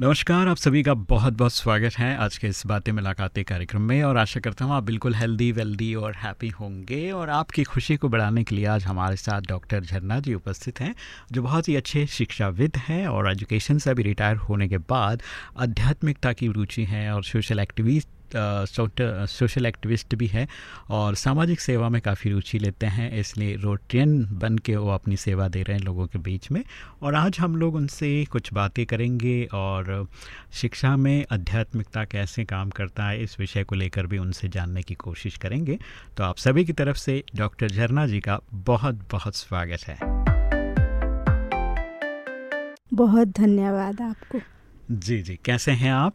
नमस्कार, आप सभी का बहुत बहुत स्वागत है आज के इस बातें मुलाकातें कार्यक्रम में और आशा करता हूँ आप बिल्कुल हेल्दी वेल्दी और हैप्पी होंगे और आपकी खुशी को बढ़ाने के लिए आज हमारे साथ डॉक्टर झरना जी उपस्थित हैं, जो बहुत ही अच्छे शिक्षाविद हैं और एजुकेशन से अभी रिटायर होने के बाद आध्यात्मिकता की रुचि हैं और सोशल एक्टिविस्ट सोशल एक्टिविस्ट भी है और सामाजिक सेवा में काफ़ी रुचि लेते हैं इसलिए रोटियन बन के वो अपनी सेवा दे रहे हैं लोगों के बीच में। और आज हम लोग उनसे कुछ बातें करेंगे और शिक्षा में आध्यात्मिकता कैसे काम करता है इस विषय को लेकर भी उनसे जानने की कोशिश करेंगे। तो आप सभी की तरफ़ से डॉक्टर झरना जी का बहुत बहुत स्वागत है। बहुत धन्यवाद आपको। जी जी। कैसे हैं आप?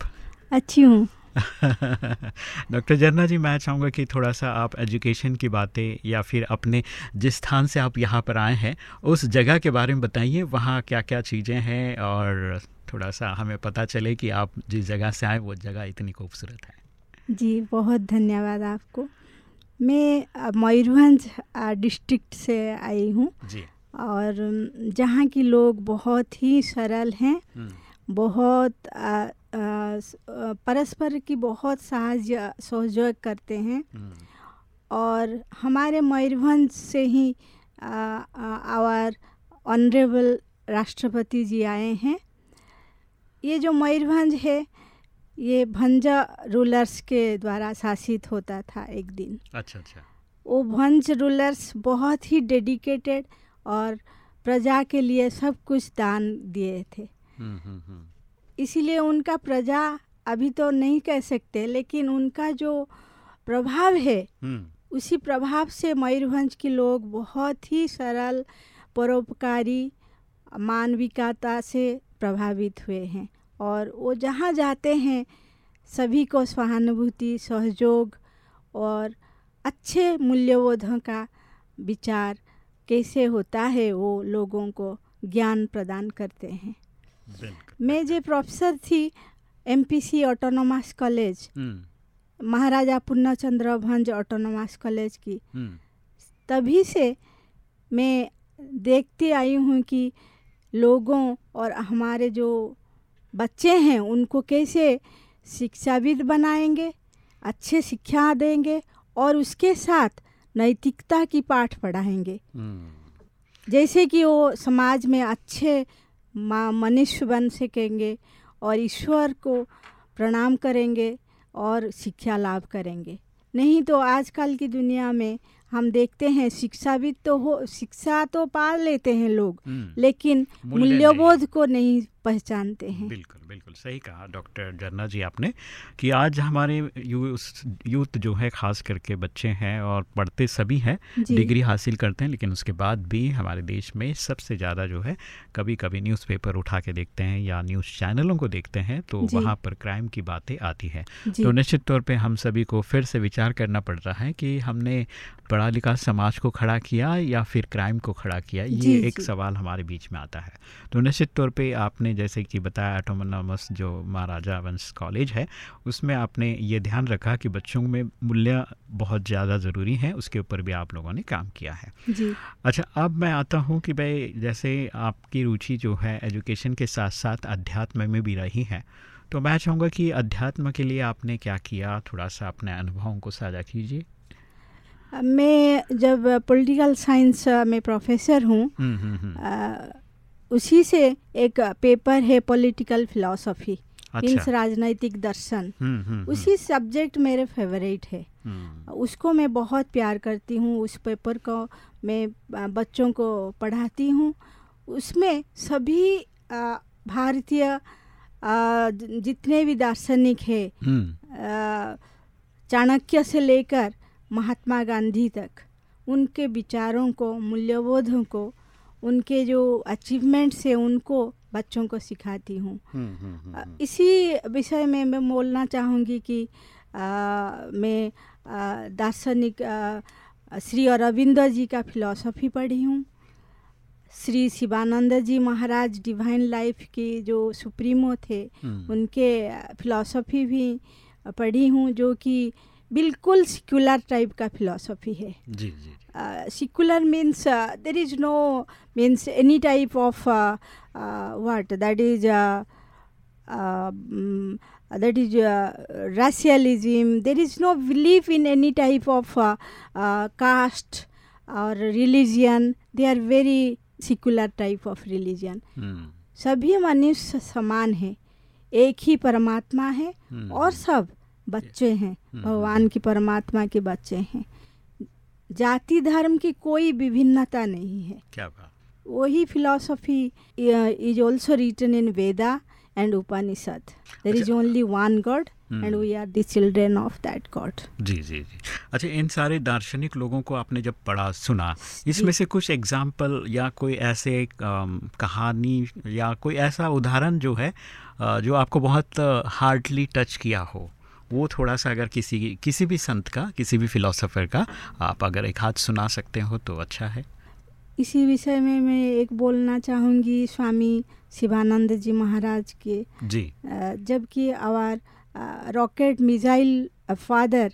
अच्छी हूँ। डॉक्टर जरना जी मैं चाहूँगा कि थोड़ा सा आप एजुकेशन की बातें या फिर अपने जिस स्थान से आप यहाँ पर आए हैं उस जगह के बारे में बताइए। वहाँ क्या क्या चीज़ें हैं और थोड़ा सा हमें पता चले कि आप जिस जगह से आए वो जगह इतनी खूबसूरत है। जी बहुत धन्यवाद आपको। मैं मयूरभंज डिस्ट्रिक्ट से आई हूँ जी। और जहाँ की लोग बहुत ही सरल हैं। बहुत आ, परस्पर की बहुत साहय सहयोग करते हैं। और हमारे मयूरभंज से ही आवर ऑनरेबल राष्ट्रपति जी आए हैं। ये जो मयूरभंज है ये भंजा रूलर्स के द्वारा शासित होता था एक दिन। अच्छा अच्छा। वो भंज रूलर्स बहुत ही डेडिकेटेड और प्रजा के लिए सब कुछ दान दिए थे। इसीलिए उनका प्रजा अभी तो नहीं कह सकते लेकिन उनका जो प्रभाव है उसी प्रभाव से मयूरभंज के लोग बहुत ही सरल परोपकारी मानविकता से प्रभावित हुए हैं। और वो जहाँ जाते हैं सभी को सहानुभूति सहयोग और अच्छे मूल्यबोधों का विचार कैसे होता है वो लोगों को ज्ञान प्रदान करते हैं। मैं जो प्रोफेसर थी MPC autonomous college Maharaja Purnachandra Bhanj autonomous college की। तभी से मैं देखती आई हूँ कि लोगों और हमारे जो बच्चे हैं उनको कैसे शिक्षाविद बनाएँगे अच्छे शिक्षा देंगे और उसके साथ नैतिकता की पाठ पढ़ाएँगे। जैसे कि वो समाज में अच्छे मनुष्य बन सकेंगे और ईश्वर को प्रणाम करेंगे और शिक्षा लाभ करेंगे। नहीं तो आजकल की दुनिया में हम देखते हैं शिक्षाविद भी तो हो शिक्षा तो पा लेते हैं लोग लेकिन मूल्यबोध को नहीं पहचानते हैं। बिल्कुल बिल्कुल सही कहा डॉक्टर जरना जी आपने कि आज हमारे यूथ जो है खास करके बच्चे हैं और पढ़ते सभी हैं डिग्री हासिल करते हैं लेकिन उसके बाद भी हमारे देश में सबसे ज़्यादा जो है कभी कभी न्यूज़पेपर उठा के देखते हैं या न्यूज़ चैनलों को देखते हैं तो वहाँ पर क्राइम की बातें आती है। तो निश्चित तौर पर हम सभी को फिर से विचार करना पड़ रहा है कि हमने पढ़ा लिखा समाज को खड़ा किया या फिर क्राइम को खड़ा किया ये एक सवाल हमारे बीच में आता है। तो निश्चित तौर पर आपने जैसे कि बताया ऑटोमोनमस जो महाराजा वंश कॉलेज है उसमें आपने ये ध्यान रखा कि बच्चों में मूल्य बहुत ज़्यादा ज़रूरी है उसके ऊपर भी आप लोगों ने काम किया है। जी। अच्छा अब मैं आता हूँ कि भाई जैसे आपकी रुचि जो है एजुकेशन के साथ साथ अध्यात्म में भी रही है तो मैं चाहूँगा कि अध्यात्म के लिए आपने क्या किया? थोड़ा सा अपने अनुभवों को साझा कीजिए। मैं जब पॉलिटिकल साइंस में प्रोफेसर हूँ उसी से एक पेपर है पॉलिटिकल फिलॉसफी मीन्स राजनैतिक दर्शन। उसी सब्जेक्ट मेरे फेवरेट है। उसको मैं बहुत प्यार करती हूँ उस पेपर को मैं बच्चों को पढ़ाती हूँ। उसमें सभी भारतीय जितने भी दार्शनिक है चाणक्य से लेकर महात्मा गांधी तक उनके विचारों को मूल्यबोधों को उनके जो अचीवमेंट्स है उनको बच्चों को सिखाती हूँ। इसी विषय में मैं बोलना चाहूँगी कि आ, मैं दार्शनिक श्री अरविंद जी का फिलॉसफी पढ़ी हूँ। श्री शिवानंद जी महाराज डिवाइन लाइफ के जो सुप्रीमो थे हम्म। उनके फिलॉसफी भी पढ़ी हूँ जो कि बिल्कुल सिकुलर टाइप का फिलोसफी है। जी secular means there is no means any type of what that is that is rationalism there is no believe in any type of caste और religion they are very secular type of religion सभी मनुष्य समान है। एक ही परमात्मा है hmm. और सब। बच्चे हैं हम्म, भगवान की परमात्मा के बच्चे हैं। जाति धर्म की कोई विभिन्नता नहीं है। क्या बात। वही philosophy is also written in Veda and Upanishad there is. Only one God and hmm. We are the children of that God जी जी जी। अच्छा इन सारे दार्शनिक लोगों को आपने जब पढ़ा सुना इसमें से कुछ एग्ज़ाम्पल या कोई ऐसे कहानी या कोई ऐसा उदाहरण जो है जो आपको बहुत हार्डली टच किया हो? वो थोड़ा सा अगर किसी किसी भी संत का किसी भी फिलोसोफर का आप अगर एक हाथ सुना सकते हो तो अच्छा है। इसी विषय में मैं एक बोलना चाहूँगी स्वामी शिवानंद जी महाराज के। जी। जबकि our rocket missile father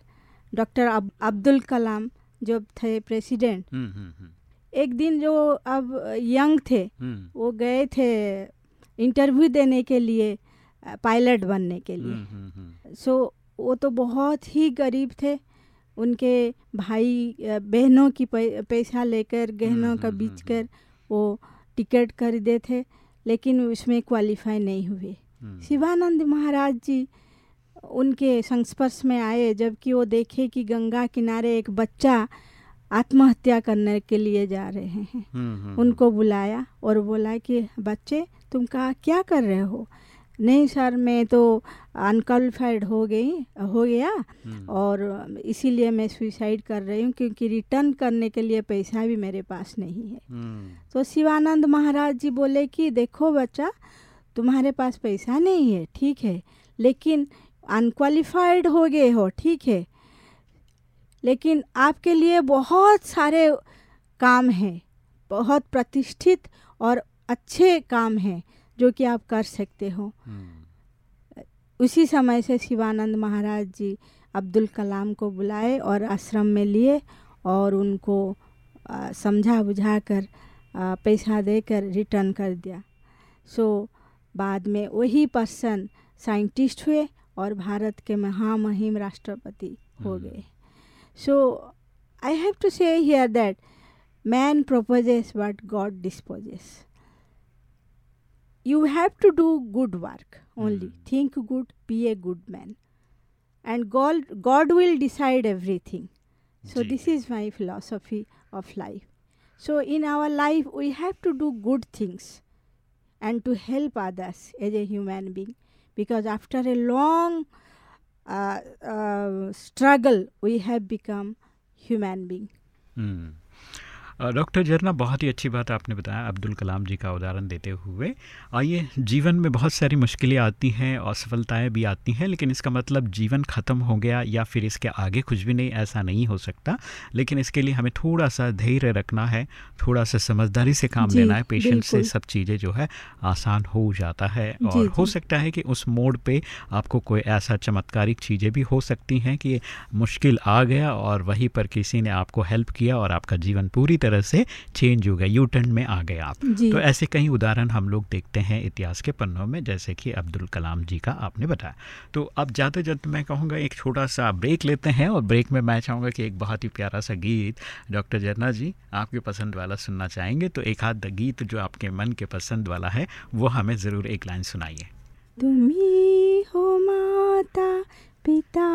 doctor Abdul Kalam जब थे प्रेसिडेंट हम्म हम्म हम्म, एक दिन जो अब यंग थे वो गए थे इंटरव्यू देने के लिए पायलट बनने के लिए। सो वो तो बहुत ही गरीब थे। उनके भाई बहनों की पैसा लेकर गहनों का हम्म, बीच कर वो टिकट खरीदे थे लेकिन उसमें क्वालिफाई नहीं हुए। हम्म, शिवानंद महाराज जी उनके संस्पर्श में आए जबकि वो देखे कि गंगा किनारे एक बच्चा आत्महत्या करने के लिए जा रहे हैं। हम्म, हम्म, उनको बुलाया और बोला कि बच्चे तुम कहा क्या कर रहे हो? नहीं सर मैं तो अनक्वालिफाइड हो गई हो गया हम्म, और इसीलिए मैं सुसाइड कर रही हूँ क्योंकि रिटर्न करने के लिए पैसा भी मेरे पास नहीं है। हम्म, तो शिवानंद महाराज जी बोले कि देखो बच्चा तुम्हारे पास पैसा नहीं है ठीक है लेकिन अनक्वालिफाइड हो गए हो ठीक है लेकिन आपके लिए बहुत सारे काम हैं बहुत प्रतिष्ठित और अच्छे काम हैं। जो कि आप कर सकते हो। हम्म, उसी समय से शिवानंद महाराज जी अब्दुल कलाम को बुलाए और आश्रम में लिए और उनको समझा बुझा कर आ, पैसा देकर रिटर्न कर दिया। सो बाद में वही पर्सन साइंटिस्ट हुए और भारत के महामहिम राष्ट्रपति हो हम्म। गए। So I have to say here that man proposes but God disposes you have to do good work only. Mm. Think good, be a good man. And God, God will decide everything. So, Gee. this is my philosophy of life. So, in our life, we have to do good things and to help others as a human being because after a long uh, uh, struggle, we have become human being. Mm. Doctor जरना बहुत ही अच्छी बात आपने बताया अब्दुल कलाम जी का उदाहरण देते हुए। आइए जीवन में बहुत सारी मुश्किलें आती हैं और सफलताएँ भी आती हैं लेकिन इसका मतलब जीवन ख़त्म हो गया या फिर इसके आगे कुछ भी नहीं ऐसा नहीं हो सकता। लेकिन इसके लिए हमें थोड़ा सा धैर्य रखना है थोड़ा सा समझदारी से काम लेना है पेशेंट से सब चीज़ें जो है आसान हो जाता है। और हो सकता है कि उस मोड़ पे आपको कोई ऐसा चमत्कारिक चीज़ें भी हो सकती हैं कि मुश्किल आ गया और वहीं पर किसी ने आपको हेल्प किया और आपका जीवन पूरी तरह से चेंज हो गया यू टर्न में आ गए आप। तो ऐसे कई उदाहरण हम लोग देखते हैं इतिहास के पन्नों में जैसे कि अब्दुल कलाम जी का आपने बताया। तो अब जाते जाते मैं कहूँगा एक छोटा सा ब्रेक लेते हैं और ब्रेक में मैं चाहूँगा कि एक बहुत ही प्यारा सा गीत डॉक्टर जरना जी आपके पसंद वाला सुनना चाहेंगे तो एक आध गीत जो आपके मन के पसंद वाला है वो हमें ज़रूर एक लाइन सुनाइए। तुम्ही हो माता पिता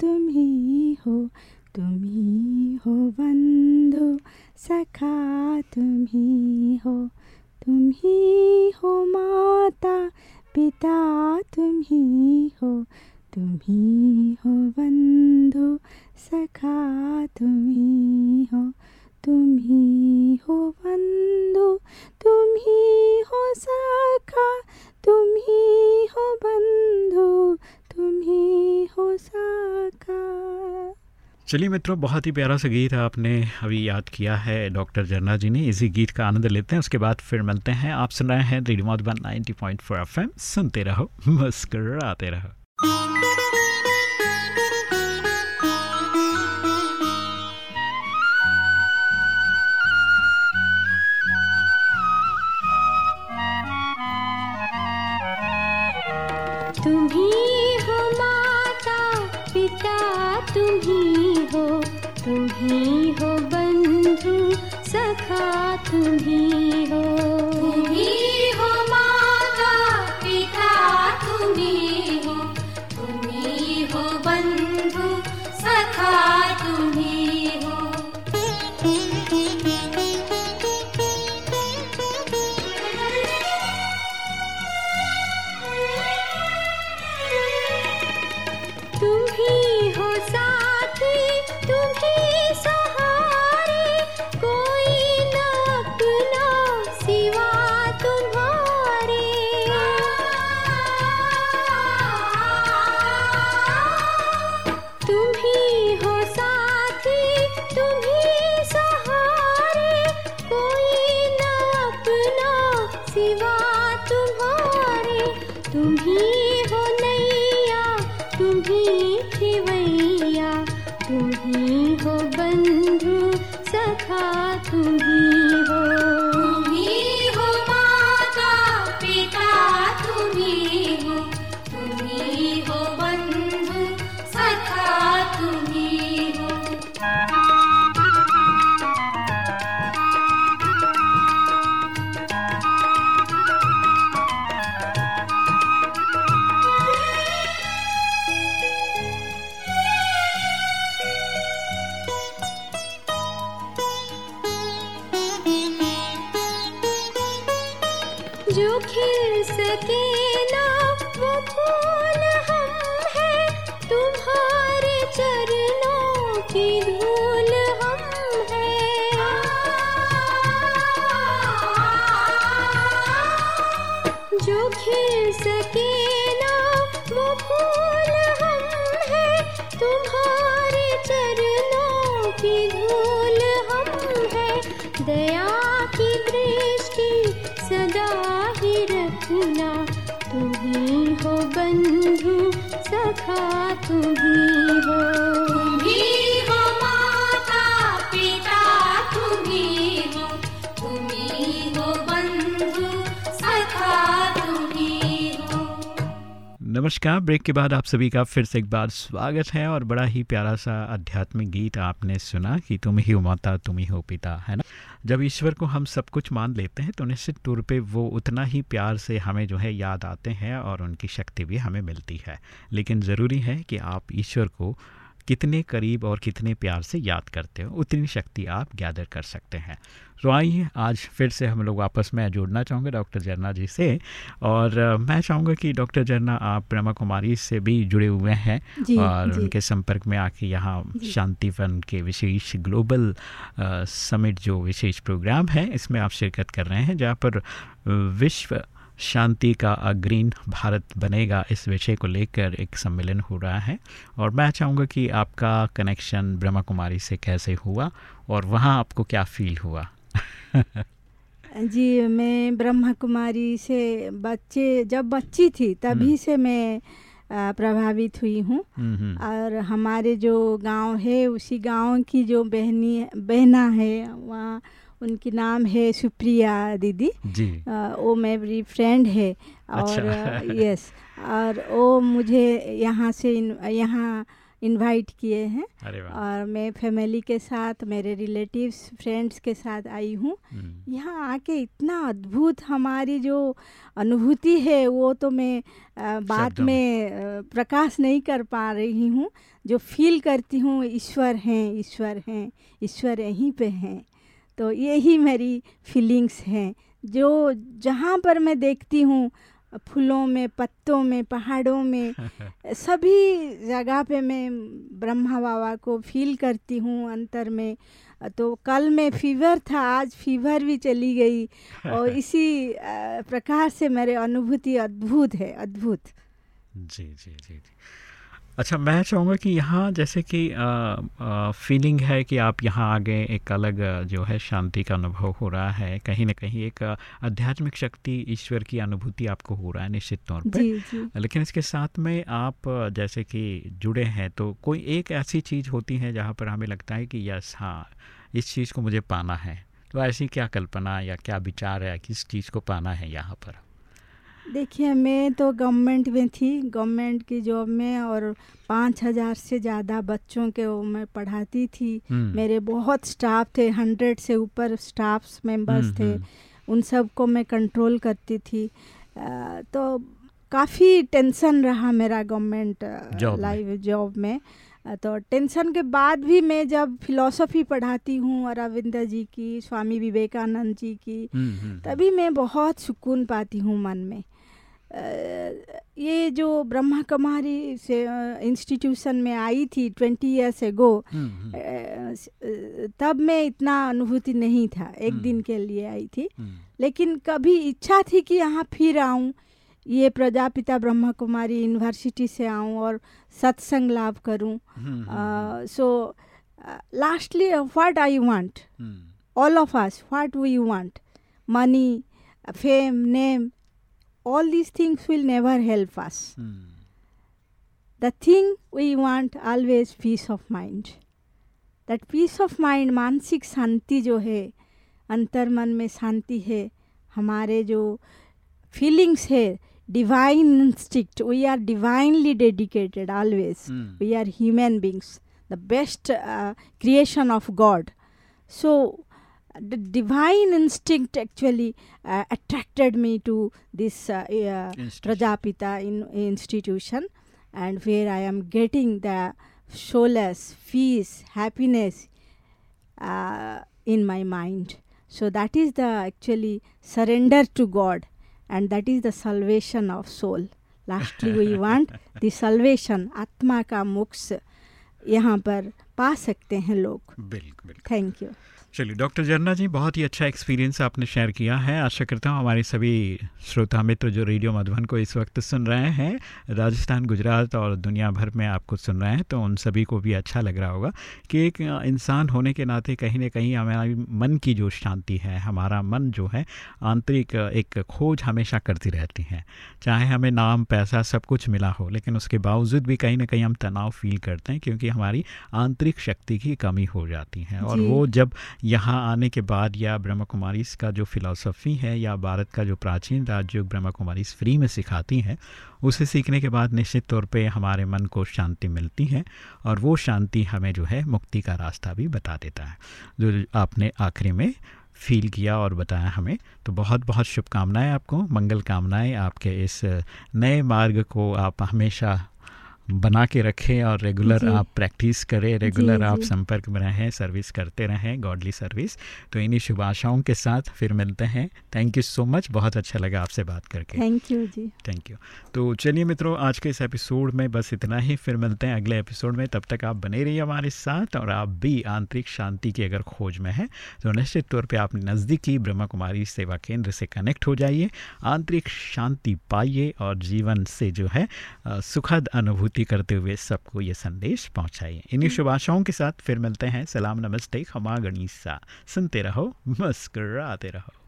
तुम्ही हो तुम्ही हो बंधु सखा तुम्ही हो। तुम्ही हो माता, पिता तुम्ही हो। तुम्ही हो बंधु, सखा तुम्ही हो। तुम्ही हो बंधु, तुम्ही हो सखा, तुम्ही हो बंधु, तुम्ही हो सखा। चलिए मित्रों, बहुत ही प्यारा सा गीत आपने अभी याद किया है डॉक्टर जरना जी ने। इसी गीत का आनंद लेते हैं, उसके बाद फिर मिलते हैं। आप सुन रहे हैं रेडियो मधुबन 90.4 एफएम। सुनते रहो, मुस्कराते रहो। तुम्हें होगी नमस्कार। ब्रेक के बाद आप सभी का फिर से एक बार स्वागत है और बड़ा ही प्यारा सा आध्यात्मिक गीत आपने सुना कि तुम ही हो माता, तुम ही हो पिता, है ना? जब ईश्वर को हम सब कुछ मान लेते हैं तो निश्चित तौर पे वो उतना ही प्यार से हमें जो है याद आते हैं और उनकी शक्ति भी हमें मिलती है। लेकिन ज़रूरी है कि आप ईश्वर को कितने करीब और कितने प्यार से याद करते हो उतनी शक्ति आप गैदर कर सकते हैं। तो आइए आज फिर से हम लोग आपस में जोड़ना चाहूँगा डॉक्टर जरना जी से। और मैं चाहूँगा कि डॉक्टर जरना आप ब्रह्मा कुमारी से भी जुड़े हुए हैं और जी. उनके संपर्क में आके यहाँ शांति वन के विशेष ग्लोबल समिट जो विशेष प्रोग्राम है इसमें आप शिरकत कर रहे हैं जहाँ पर विश्व शांति का अग्रीन भारत बनेगा इस विषय को लेकर एक सम्मेलन हो रहा है और मैं चाहूँगा कि आपका कनेक्शन ब्रह्मा कुमारी से कैसे हुआ और वहाँ आपको क्या फील हुआ जी मैं ब्रह्मा कुमारी से बच्चे जब बच्ची थी तभी हम्म। से मैं प्रभावित हुई हूँ। और हमारे जो गाँव है उसी गाँव की जो बहनी बहना है वहाँ उनकी नाम है सुप्रिया दीदी। जी। आ, वो मेरी फ्रेंड है और अच्छा। यस और वो मुझे यहाँ से यहाँ इनवाइट किए हैं। और मैं फैमिली के साथ मेरे रिलेटिव्स फ्रेंड्स के साथ आई हूँ। हम्म। यहाँ आके इतना अद्भुत हमारी जो अनुभूति है वो तो मैं बात में। प्रकाश नहीं कर पा रही हूँ। जो फील करती हूँ ईश्वर हैं ईश्वर हैं ईश्वर यहीं पे हैं। तो यही मेरी फीलिंग्स हैं। जो जहाँ पर मैं देखती हूँ फूलों में पत्तों में पहाड़ों में सभी जगह पे मैं ब्रह्मा बाबा को फील करती हूँ अंतर में। तो कल में फीवर था आज फीवर भी चली गई और इसी प्रकार से मेरे अनुभूति अद्भुत है अद्भुत। जी जी जी जी। अच्छा मैं चाहूँगा कि यहाँ जैसे कि फीलिंग है कि आप यहाँ आगे एक अलग जो है शांति का अनुभव हो रहा है कहीं ना कहीं एक आध्यात्मिक शक्ति ईश्वर की अनुभूति आपको हो रहा है निश्चित तौर पर। लेकिन इसके साथ में आप जैसे कि जुड़े हैं तो कोई एक ऐसी चीज़ होती है जहाँ पर हमें लगता है कि यस हाँ इस चीज़ को मुझे पाना है। तो ऐसी क्या कल्पना या क्या विचार है किस चीज़ को पाना है यहाँ पर? देखिए मैं तो गवर्नमेंट में थी। गवर्नमेंट की जॉब में और पाँच हज़ार से ज़्यादा बच्चों के वो मैं पढ़ाती थी। हम्म। मेरे बहुत स्टाफ थे हंड्रेड से ऊपर स्टाफ मेंबर्स हम्म, थे। हम्म। उन सबको मैं कंट्रोल करती थी। तो काफ़ी टेंशन रहा मेरा गवर्नमेंट लाइफ जॉब में, में। तो टेंशन के बाद भी मैं जब फिलॉसफी पढ़ाती हूँ अरविंद जी की स्वामी विवेकानंद जी की तभी मैं बहुत सुकून पाती हूँ मन में ये जो ब्रह्मा कुमारी से इंस्टीट्यूशन में आई थी ट्वेंटी ईयर्स एगो तब मैं इतना अनुभूति नहीं था एक हम्म। दिन के लिए आई थी हम्म। लेकिन कभी इच्छा थी कि यहाँ फिर आऊँ ये प्रजापिता ब्रह्मा कुमारी यूनिवर्सिटी से आऊँ और सत्संग लाभ करूँ so lastly what I want all of us what we want money fame name all these things will never help us. Hmm. The thing we want always peace of mind. That peace of mind, मानसिक शांति जो है अंतर मन में शांति है हमारे जो फीलिंग्स है divine instinct. We are divinely dedicated always. Mm. we are human beings. The best uh, creation of god. So the divine instinct actually uh, attracted me to this uh, uh, Prajapita in, institution and where I am getting the solace, peace, happiness uh, in my mind. So that is the actually surrender to God and that is the salvation of soul. Lastly, we want the salvation, atma ka मोक्ष यहाँ पर पा सकते हैं लोग बिल्कुल thank you चलिए doctor जरना जी बहुत ही अच्छा एक्सपीरियंस आपने शेयर किया है। आशा करता हूँ हमारे सभी श्रोता मित्र जो रेडियो मधुबन को इस वक्त सुन रहे हैं राजस्थान गुजरात और दुनिया भर में आपको सुन रहे हैं तो उन सभी को भी अच्छा लग रहा होगा कि एक इंसान होने के नाते कहीं ना कहीं हमारी मन की जो शांति है हमारा मन जो है आंतरिक एक खोज हमेशा करती रहती है। चाहे हमें नाम पैसा सब कुछ मिला हो लेकिन उसके बावजूद भी कहीं ना कहीं हम तनाव फील करते हैं क्योंकि हमारी आंतरिक शक्ति की कमी हो जाती है। और वो जब यहाँ आने के बाद या ब्रह्मा कुमारी का जो फ़िलासफ़ी है या भारत का जो प्राचीन राजयोग ब्रह्मा कुमारी फ्री में सिखाती हैं, उसे सीखने के बाद निश्चित तौर पे हमारे मन को शांति मिलती है और वो शांति हमें जो है मुक्ति का रास्ता भी बता देता है। जो आपने आखिरी में फील किया और बताया हमें तो बहुत बहुत शुभकामनाएँ आपको, मंगल कामनाएँ आपके इस नए मार्ग को आप हमेशा बना के रखें और रेगुलर आप प्रैक्टिस करें रेगुलर आप संपर्क में रहें सर्विस करते रहें गॉडली सर्विस तो इन्हीं शुभ आशाओं के साथ फिर मिलते हैं। थैंक यू सो मच बहुत अच्छा लगा आपसे बात करके। थैंक यू जी। थैंक यू तो चलिए मित्रों आज के इस एपिसोड में बस इतना ही। फिर मिलते हैं अगले एपिसोड में। तब तक आप बने रहिए हमारे साथ और आप भी आंतरिक शांति की अगर खोज में हैं तो निश्चित तौर पर आप नज़दीकी ब्रह्मा कुमारी सेवा केंद्र से कनेक्ट हो जाइए। आंतरिक शांति पाइए और जीवन से जो है सुखद अनुभूति पूर्ति करते हुए सबको ये संदेश पहुंचाइए। इन्हीं शुभ आशाओं के साथ फिर मिलते हैं। सलाम नमस्ते खमा गणिसा। सुनते रहो मुस्कराते रहो।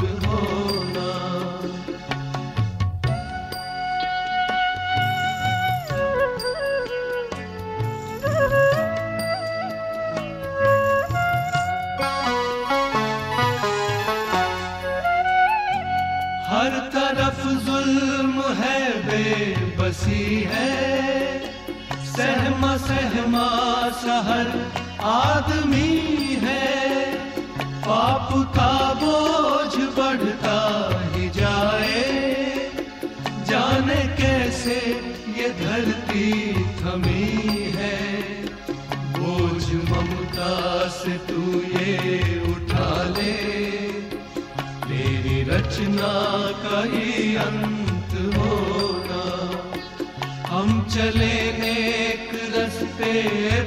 आदमी है। पाप का बोझ बढ़ता ही जाए। जाने कैसे ये धरती थमी है। बोझ ममता से तू ये उठा ले। तेरी रचना का ही अंत होगा हम चले एक रस्ते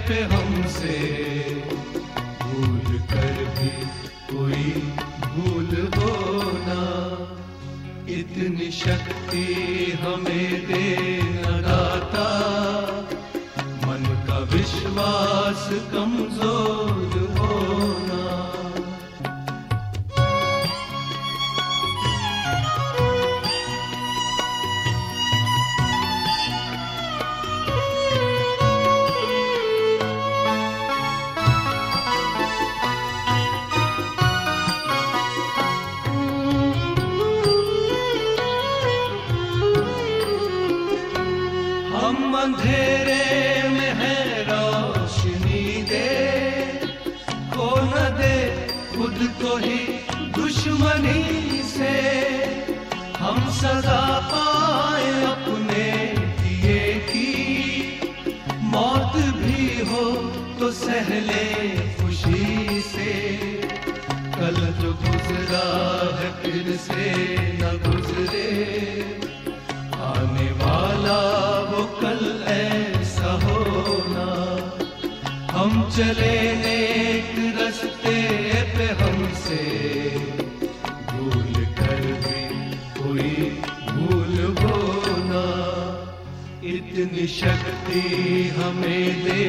पे हमसे। शक्ति हमें दे न दाता। मन का विश्वास कमज़ोर गुजरा है फिर से न गुजरे। आने वाला वो कल ऐसा होना। हम चले एक रस्ते पे हमसे। भूल कर भी कोई भूल होना। इतनी शक्ति हमें दे